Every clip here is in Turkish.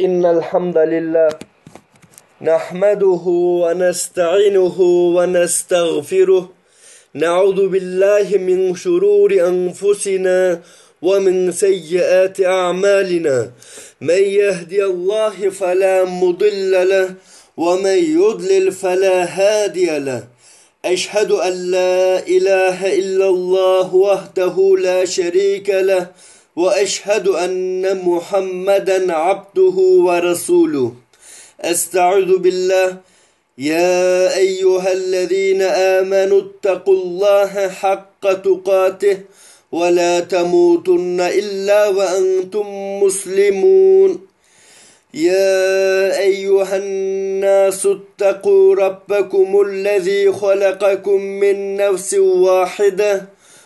إن الحمد لله نحمده ونستعينه ونستغفره. نعوذ بالله من شرور أنفسنا ومن سيئات أعمالنا. من يهدي الله فلا مضل له ومن يضلل فلا هادي له. أشهد أن لا إله إلا الله وحده لا شريك له وأشهد أن محمدا عبده ورسوله. أستعوذ بالله. يا أيها الذين آمنوا اتقوا الله حق تقاته ولا تموتن إلا وأنتم مسلمون. يا أيها الناس اتقوا ربكم الذي خلقكم من نفس واحدة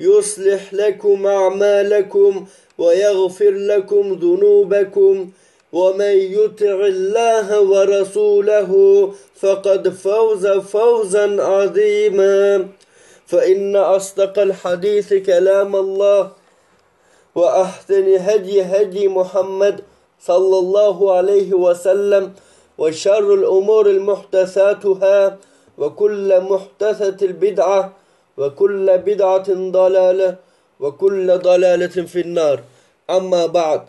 يصلح لكم أعمالكم ويغفر لكم ذنوبكم ومن يطع الله ورسوله فقد فوز فوزا عظيما. فإن أصدق الحديث كلام الله وأحسن هدي هدي محمد صلى الله عليه وسلم وشر الأمور المحدثاتها وكل محدثة البدعة ve kulle bid'atin dalale ve kulle dalaletin finnar. Amma ba'd.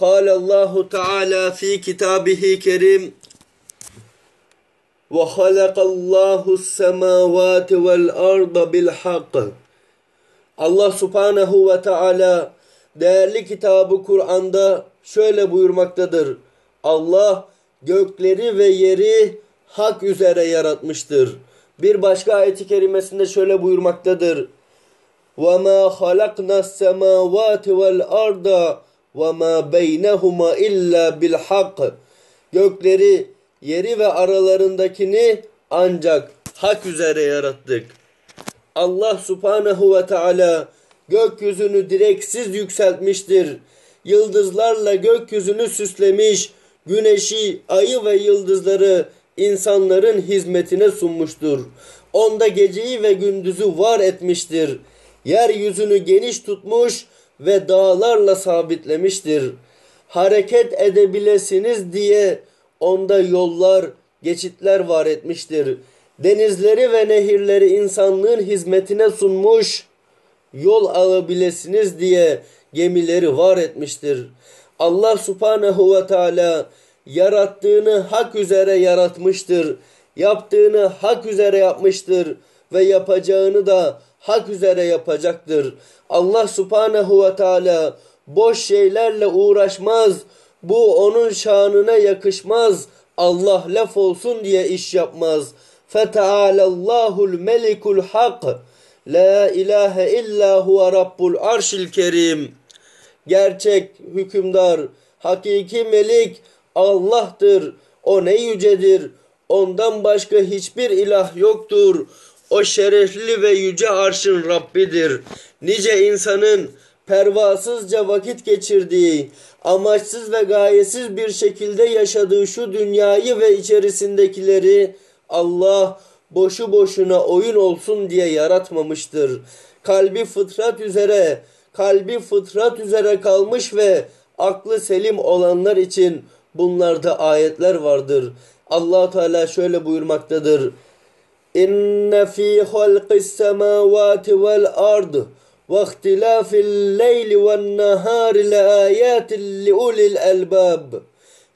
Kâle Allahu Teala fi kitabihi kerim ve halakallahu semavati vel arda bil hakk. Allah subhanehu ve teala değerli kitabı Kur'an'da şöyle buyurmaktadır. Allah gökleri ve yeri hak üzere yaratmıştır. Bir başka ayeti kerimesinde şöyle buyurmaktadır. وَمَا خَلَقْنَا السَّمَاوَاتِ وَالْأَرْضَ وَمَا بَيْنَهُمَا إِلَّا بِالْحَقِّ Gökleri, yeri ve aralarındakini ancak hak üzere yarattık. Allah subhanehu ve teala gökyüzünü direksiz yükseltmiştir. Yıldızlarla gökyüzünü süslemiş, güneşi, ayı ve yıldızları insanların hizmetine sunmuştur. Onda geceyi ve gündüzü var etmiştir. Yeryüzünü geniş tutmuş ve dağlarla sabitlemiştir. Hareket edebilesiniz diye onda yollar, geçitler var etmiştir. Denizleri ve nehirleri insanlığın hizmetine sunmuş, yol alabilesiniz diye gemileri var etmiştir. Allah subhanehu ve teala yarattığını hak üzere yaratmıştır. Yaptığını hak üzere yapmıştır ve yapacağını da hak üzere yapacaktır. Allah subhanehu ve teala boş şeylerle uğraşmaz. Bu onun şanına yakışmaz. Allah laf olsun diye iş yapmaz. Fetealallahul melikul hak. La ilahe illa huve rabbul arşil kerim. Gerçek hükümdar, hakiki melik Allah'tır. O ne yücedir. Ondan başka hiçbir ilah yoktur. O şerefli ve yüce arşın Rabbidir. Nice insanın pervasızca vakit geçirdiği, amaçsız ve gayesiz bir şekilde yaşadığı şu dünyayı ve içerisindekileri Allah boşu boşuna oyun olsun diye yaratmamıştır. Kalbi fıtrat üzere, kalbi fıtrat üzere kalmış ve aklı selim olanlar için bunlarda ayetler vardır. Allah Teala şöyle buyurmaktadır. İnne fi halqis semawati vel ard ve ihtilafil leyli ven nahari laayatin liulil albab.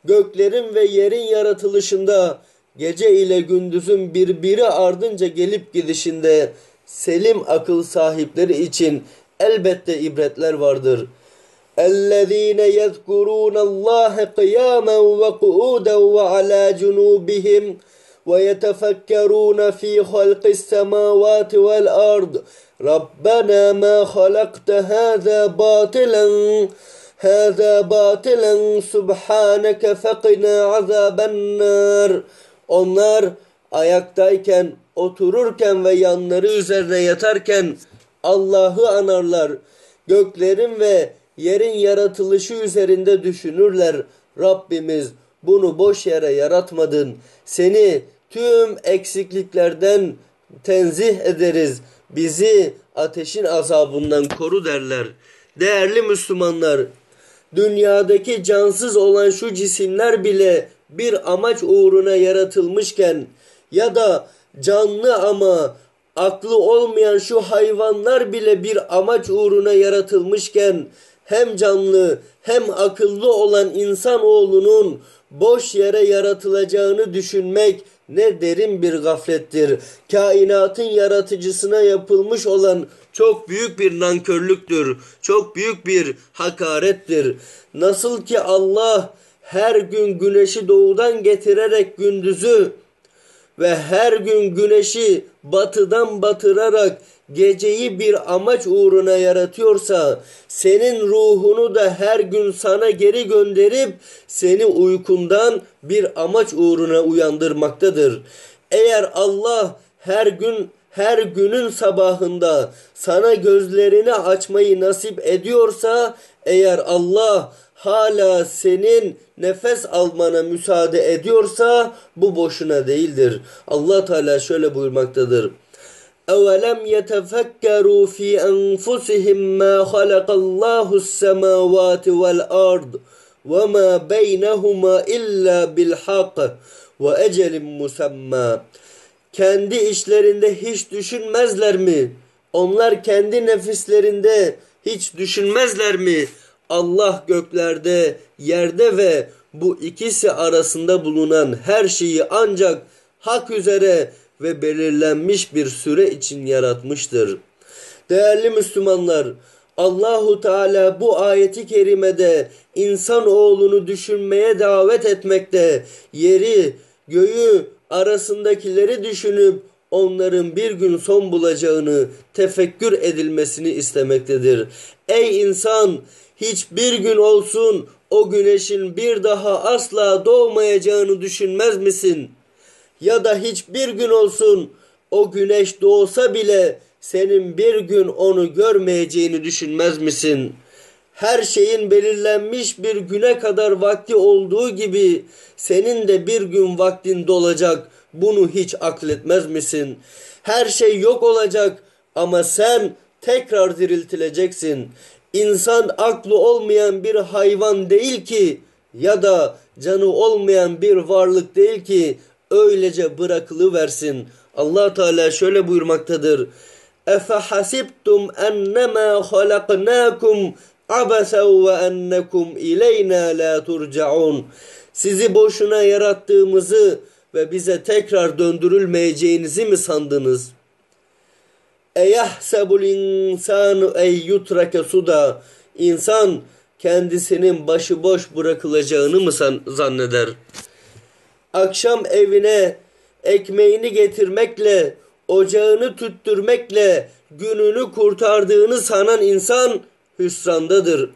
Göklerin ve yerin yaratılışında gece ile gündüzün birbiri ardınca gelip gidişinde selim akıl sahipleri için elbette ibretler vardır. اَلَّذ۪ينَ يَذْكُرُونَ اللّٰهَ قِيَامًا وَقُعُودًا وَعَلَى جُنُوبِهِمْ وَيَتَفَكَّرُونَ ف۪ي خَلْقِ السَّمَاوَاتِ وَالْأَرْضِ رَبَّنَا مَا خَلَقْتَ هَذَا بَاطِلًا هذا باطلا سبحانك فقنا عذاب النار Onlar ayaktayken, otururken ve yanları üzerine yatarken Allah'ı anarlar. Göklerin ve yerin yaratılışı üzerinde düşünürler. Rabbimiz bunu boş yere yaratmadın. Seni tüm eksikliklerden tenzih ederiz. Bizi ateşin azabından koru derler. Değerli Müslümanlar, dünyadaki cansız olan şu cisimler bile bir amaç uğruna yaratılmışken ya da canlı ama aklı olmayan şu hayvanlar bile bir amaç uğruna yaratılmışken hem canlı hem akıllı olan insan oğlunun boş yere yaratılacağını düşünmek ne derin bir gaflettir. Kainatın yaratıcısına yapılmış olan çok büyük bir nankörlüktür. Çok büyük bir hakarettir. Nasıl ki Allah her gün güneşi doğudan getirerek gündüzü ve her gün güneşi batıdan batırarak geceyi bir amaç uğruna yaratıyorsa senin ruhunu da her gün sana geri gönderip seni uykundan bir amaç uğruna uyandırmaktadır. Eğer Allah her gün her günün sabahında sana gözlerini açmayı nasip ediyorsa eğer Allah hala senin nefes almana müsaade ediyorsa bu boşuna değildir. Allah Teala şöyle buyurmaktadır. أَوَلَمْ يَتَفَكَّرُوا فِي أَنفُسِهِمْ مَا خَلَقَ اللّٰهُ السَّمَاوَاتِ وَالْأَرْضِ وَمَا بَيْنَهُمَا إِلَّا بِالْحَقِّ وَأَجَلٍ مُسَمَّى Kendi işlerinde hiç düşünmezler mi? Onlar kendi nefislerinde hiç düşünmezler mi? Allah göklerde, yerde ve bu ikisi arasında bulunan her şeyi ancak hak üzere ve belirlenmiş bir süre için yaratmıştır. Değerli Müslümanlar, Allahu Teala bu ayeti kerimede insan oğlunu düşünmeye davet etmekte, yeri, göğü arasındakileri düşünüp onların bir gün son bulacağını tefekkür edilmesini istemektedir. Ey insan hiçbir gün olsun o güneşin bir daha asla doğmayacağını düşünmez misin? Ya da hiçbir gün olsun o güneş doğsa bile senin bir gün onu görmeyeceğini düşünmez misin? Her şeyin belirlenmiş bir güne kadar vakti olduğu gibi senin de bir gün vaktin dolacak. Bunu hiç akletmez misin? Her şey yok olacak ama sen tekrar diriltileceksin. İnsan aklı olmayan bir hayvan değil ki ya da canı olmayan bir varlık değil ki öylece bırakılıversin. Allah Teala şöyle buyurmaktadır. Efe hasibtum ennemâ halaknâkum abasen ve ennekum ileyna la turcaun. Sizi boşuna yarattığımızı ve bize tekrar döndürülmeyeceğinizi mi sandınız? Eyahsebul insanu ey yutrake suda. İnsan kendisinin başıboş bırakılacağını mı zanneder? Akşam evine ekmeğini getirmekle, ocağını tüttürmekle gününü kurtardığını sanan insan hüsrandadır.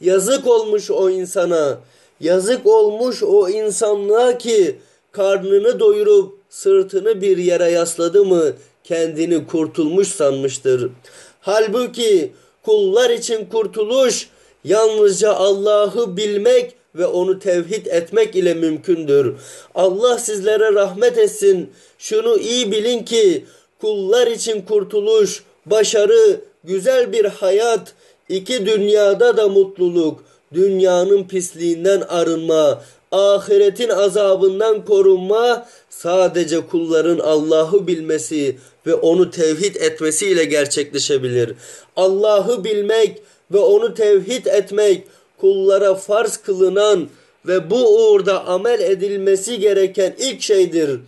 Yazık olmuş o insana, yazık olmuş o insanlığa ki karnını doyurup sırtını bir yere yasladı mı kendini kurtulmuş sanmıştır. Halbuki kullar için kurtuluş yalnızca Allah'ı bilmek ve onu tevhid etmek ile mümkündür. Allah sizlere rahmet etsin. Şunu iyi bilin ki kullar için kurtuluş, başarı, güzel bir hayat, iki dünyada da mutluluk, dünyanın pisliğinden arınma, ahiretin azabından korunma sadece kulların Allah'ı bilmesi ve onu tevhid etmesiyle gerçekleşebilir. Allah'ı bilmek ve onu tevhid etmek kullara farz kılınan ve bu uğurda amel edilmesi gereken ilk şeydir.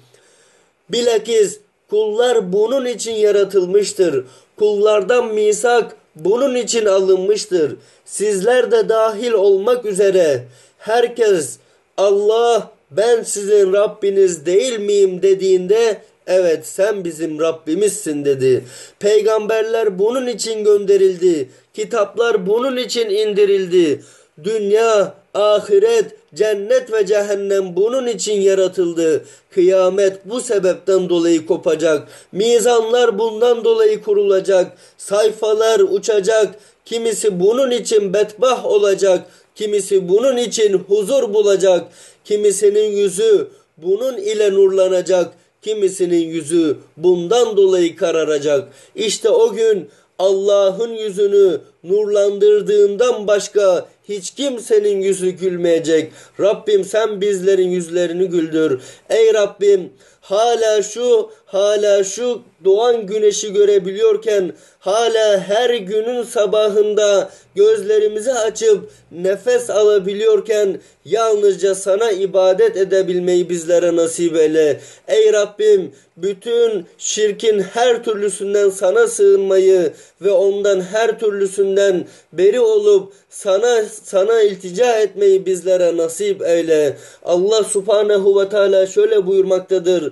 Bilakis kullar bunun için yaratılmıştır. Kullardan misak bunun için alınmıştır. Sizler de dahil olmak üzere herkes Allah ben sizin Rabbiniz değil miyim dediğinde evet sen bizim Rabbimizsin dedi. Peygamberler bunun için gönderildi. Kitaplar bunun için indirildi. dünya, ahiret, cennet ve cehennem bunun için yaratıldı. Kıyamet bu sebepten dolayı kopacak. Mizanlar bundan dolayı kurulacak. Sayfalar uçacak. Kimisi bunun için betbah olacak. Kimisi bunun için huzur bulacak. Kimisinin yüzü bunun ile nurlanacak. Kimisinin yüzü bundan dolayı kararacak. İşte o gün Allah'ın yüzünü nurlandırdığından başka hiç kimsenin yüzü gülmeyecek. Rabbim sen bizlerin yüzlerini güldür. Ey Rabbim hala şu hala şu doğan güneşi görebiliyorken hala her günün sabahında gözlerimizi açıp nefes alabiliyorken yalnızca sana ibadet edebilmeyi bizlere nasip eyle. Ey Rabbim bütün şirkin her türlüsünden sana sığınmayı ve ondan her türlüsünden beri olup sana sana iltica etmeyi bizlere nasip eyle. Allah subhanehu ve teala şöyle buyurmaktadır.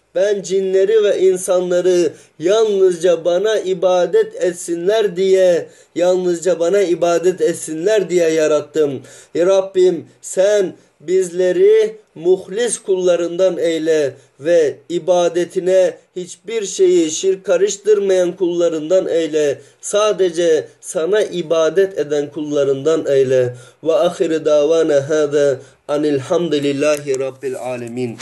ben cinleri ve insanları yalnızca bana ibadet etsinler diye, yalnızca bana ibadet etsinler diye yarattım. Ya Rabbim sen bizleri muhlis kullarından eyle ve ibadetine hiçbir şeyi şirk karıştırmayan kullarından eyle. Sadece sana ibadet eden kullarından eyle. Ve ahire davana hâzâ anilhamdülillahi rabbil alemin.